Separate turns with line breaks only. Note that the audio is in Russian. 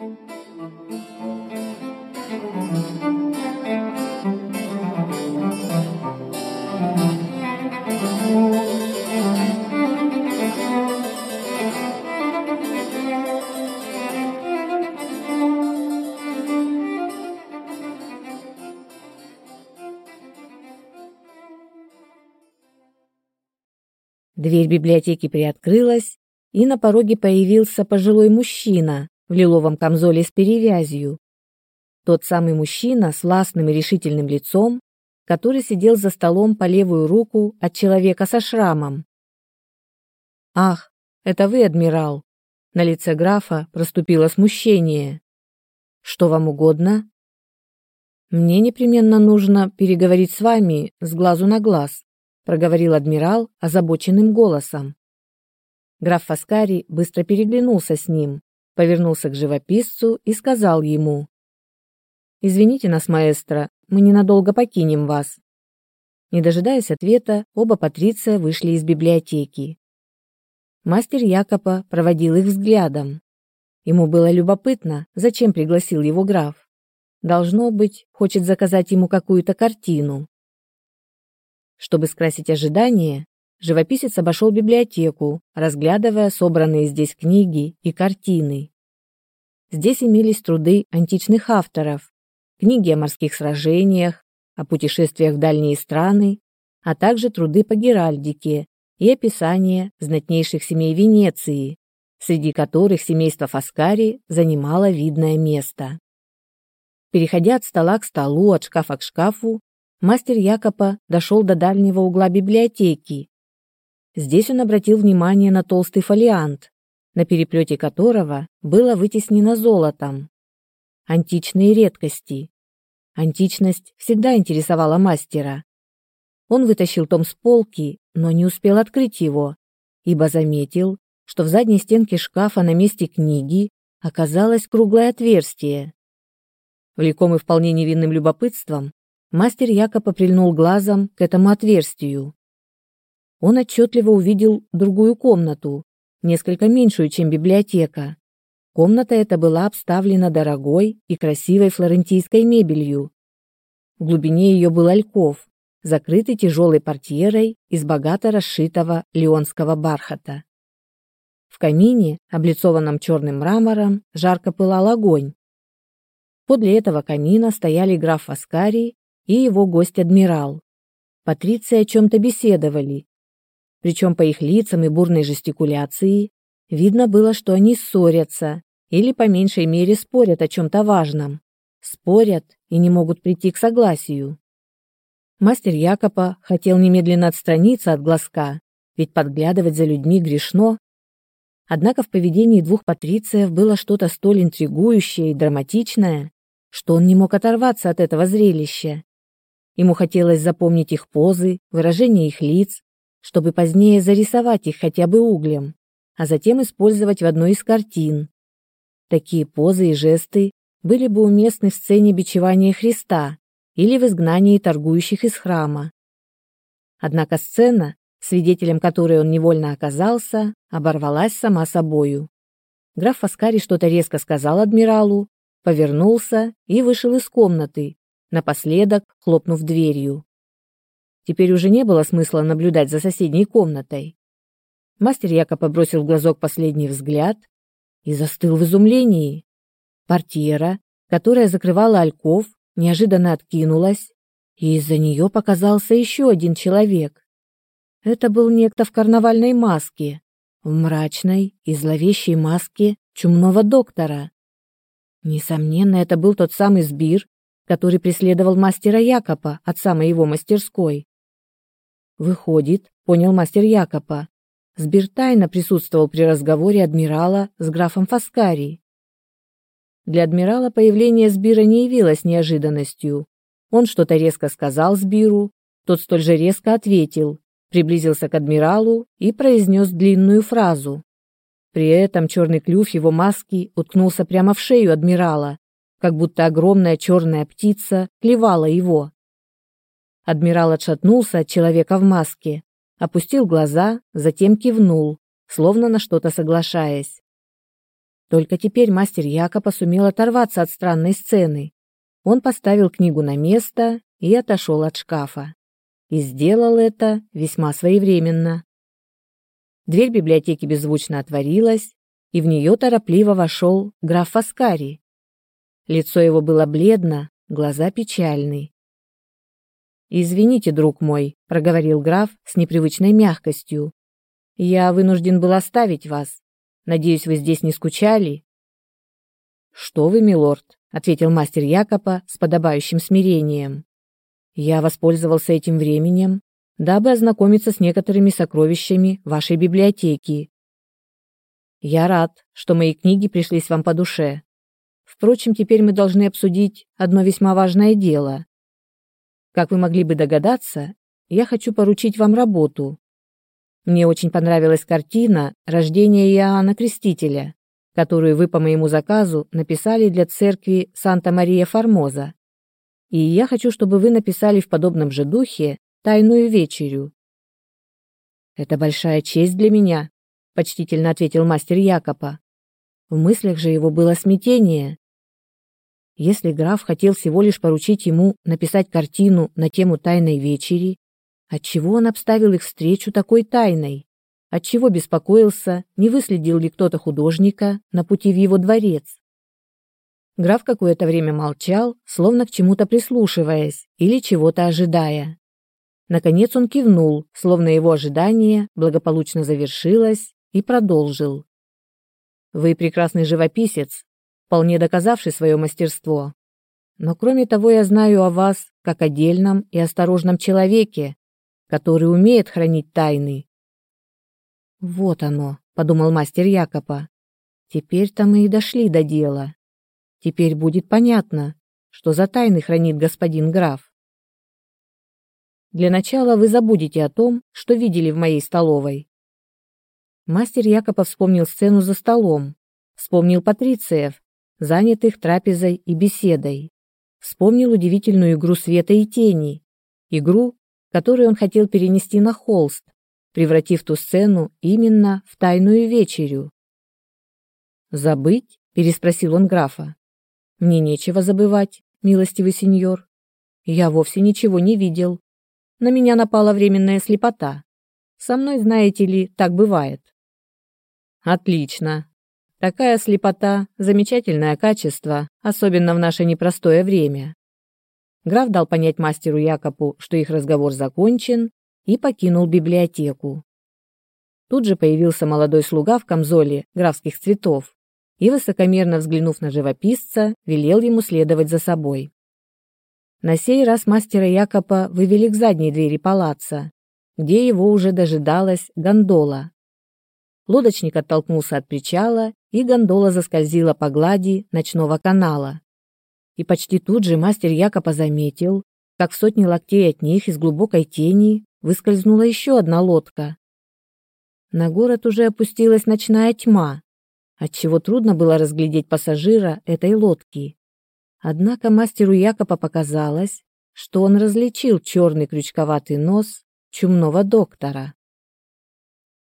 Дверь библиотеки приоткрылась, и на пороге появился пожилой мужчина в лиловом камзоле с перевязью. Тот самый мужчина с властным и решительным лицом, который сидел за столом по левую руку от человека со шрамом. «Ах, это вы, адмирал!» На лице графа проступило смущение. «Что вам угодно?» «Мне непременно нужно переговорить с вами с глазу на глаз», проговорил адмирал озабоченным голосом. Граф Фаскари быстро переглянулся с ним, повернулся к живописцу и сказал ему: "Извините нас, маэстро, мы ненадолго покинем вас". Не дожидаясь ответа, оба патриция вышли из библиотеки. Мастер Якопа проводил их взглядом. Ему было любопытно, зачем пригласил его граф. Должно быть, хочет заказать ему какую-то картину. Чтобы скрасить ожидания, живописец обошел библиотеку, разглядывая собранные здесь книги и картины. Здесь имелись труды античных авторов, книги о морских сражениях, о путешествиях в дальние страны, а также труды по геральдике и описания знатнейших семей Венеции, среди которых семейство Фаскари занимало видное место. Переходя от стола к столу, от шкафа к шкафу, мастер Якопа дошел до дальнего угла библиотеки. Здесь он обратил внимание на толстый фолиант, на переплете которого было вытеснено золотом. Античные редкости. Античность всегда интересовала мастера. Он вытащил том с полки, но не успел открыть его, ибо заметил, что в задней стенке шкафа на месте книги оказалось круглое отверстие. Влекомый вполне невинным любопытством, Мастер Якоб прильнул глазом к этому отверстию. Он отчетливо увидел другую комнату, несколько меньшую, чем библиотека. Комната эта была обставлена дорогой и красивой флорентийской мебелью. В глубине ее был альков, закрытый тяжелой портьерой из богато расшитого леонского бархата. В камине, облицованном черным мрамором, жарко пылал огонь. Подле этого камина стояли граф Аскарий и его гость-адмирал. Патриции о чем-то беседовали. Причем по их лицам и бурной жестикуляции видно было, что они ссорятся или по меньшей мере спорят о чем-то важном. Спорят и не могут прийти к согласию. Мастер Якопа хотел немедленно отстраниться от глазка, ведь подглядывать за людьми грешно. Однако в поведении двух патрициев было что-то столь интригующее и драматичное, что он не мог оторваться от этого зрелища. Ему хотелось запомнить их позы, выражение их лиц, чтобы позднее зарисовать их хотя бы углем, а затем использовать в одной из картин. Такие позы и жесты были бы уместны в сцене бичевания Христа или в изгнании торгующих из храма. Однако сцена, свидетелем которой он невольно оказался, оборвалась сама собою. Граф Фаскари что-то резко сказал адмиралу, повернулся и вышел из комнаты, напоследок хлопнув дверью. Теперь уже не было смысла наблюдать за соседней комнатой. Мастер Якоб бросил в глазок последний взгляд и застыл в изумлении. Портьера, которая закрывала альков, неожиданно откинулась, и из-за нее показался еще один человек. Это был некто в карнавальной маске, в мрачной и зловещей маске чумного доктора. Несомненно, это был тот самый Сбир, который преследовал мастера Якопа, отца моего мастерской. Выходит, понял мастер Якопа, Сбир тайно присутствовал при разговоре адмирала с графом Фаскари. Для адмирала появление Сбира не явилось неожиданностью. Он что-то резко сказал Сбиру, тот столь же резко ответил, приблизился к адмиралу и произнес длинную фразу. При этом черный клюв его маски уткнулся прямо в шею адмирала, как будто огромная черная птица клевала его. Адмирал отшатнулся от человека в маске, опустил глаза, затем кивнул, словно на что-то соглашаясь. Только теперь мастер Якоба сумел оторваться от странной сцены. Он поставил книгу на место и отошел от шкафа. И сделал это весьма своевременно. Дверь библиотеки беззвучно отворилась, и в нее торопливо вошел граф Фаскари. Лицо его было бледно, глаза печальны. «Извините, друг мой», — проговорил граф с непривычной мягкостью. «Я вынужден был оставить вас. Надеюсь, вы здесь не скучали?» «Что вы, милорд?» — ответил мастер Якоба с подобающим смирением. «Я воспользовался этим временем, дабы ознакомиться с некоторыми сокровищами вашей библиотеки. Я рад, что мои книги пришлись вам по душе. Впрочем, теперь мы должны обсудить одно весьма важное дело. Как вы могли бы догадаться, я хочу поручить вам работу. Мне очень понравилась картина «Рождение Иоанна Крестителя», которую вы по моему заказу написали для церкви Санта-Мария-Формоза. И я хочу, чтобы вы написали в подобном же духе «Тайную вечерю». «Это большая честь для меня», — почтительно ответил мастер Якоба. В мыслях же его было смятение. Если граф хотел всего лишь поручить ему написать картину на тему тайной вечери, отчего он обставил их встречу такой тайной? Отчего беспокоился, не выследил ли кто-то художника на пути в его дворец? Граф какое-то время молчал, словно к чему-то прислушиваясь или чего-то ожидая. Наконец он кивнул, словно его ожидание благополучно завершилось, и продолжил. «Вы прекрасный живописец, вполне доказавший свое мастерство. Но кроме того, я знаю о вас как о дельном и осторожном человеке, который умеет хранить тайны. Вот оно, подумал мастер Якоба. Теперь-то мы и дошли до дела. Теперь будет понятно, что за тайны хранит господин граф. Для начала вы забудете о том, что видели в моей столовой. Мастер Якоба вспомнил сцену за столом, вспомнил патрициев, занятых трапезой и беседой. Вспомнил удивительную игру света и тени, игру, которую он хотел перенести на холст, превратив ту сцену именно в тайную вечерю. «Забыть?» – переспросил он графа. «Мне нечего забывать, милостивый сеньор. Я вовсе ничего не видел. На меня напала временная слепота. Со мной, знаете ли, так бывает». «Отлично. Такая слепота – замечательное качество, особенно в наше непростое время. Граф дал понять мастеру Якобу, что их разговор закончен, и покинул библиотеку. Тут же появился молодой слуга в камзоле графских цветов и, высокомерно взглянув на живописца, велел ему следовать за собой. На сей раз мастера Якоба вывели к задней двери палаца, где его уже дожидалась гондола. Лодочник оттолкнулся от причала, и гондола заскользила по глади ночного канала. И почти тут же мастер Якоба заметил, как в сотни локтей от них из глубокой тени выскользнула еще одна лодка. На город уже опустилась ночная тьма, отчего трудно было разглядеть пассажира этой лодки. Однако мастеру Якоба показалось, что он различил черный крючковатый нос чумного доктора.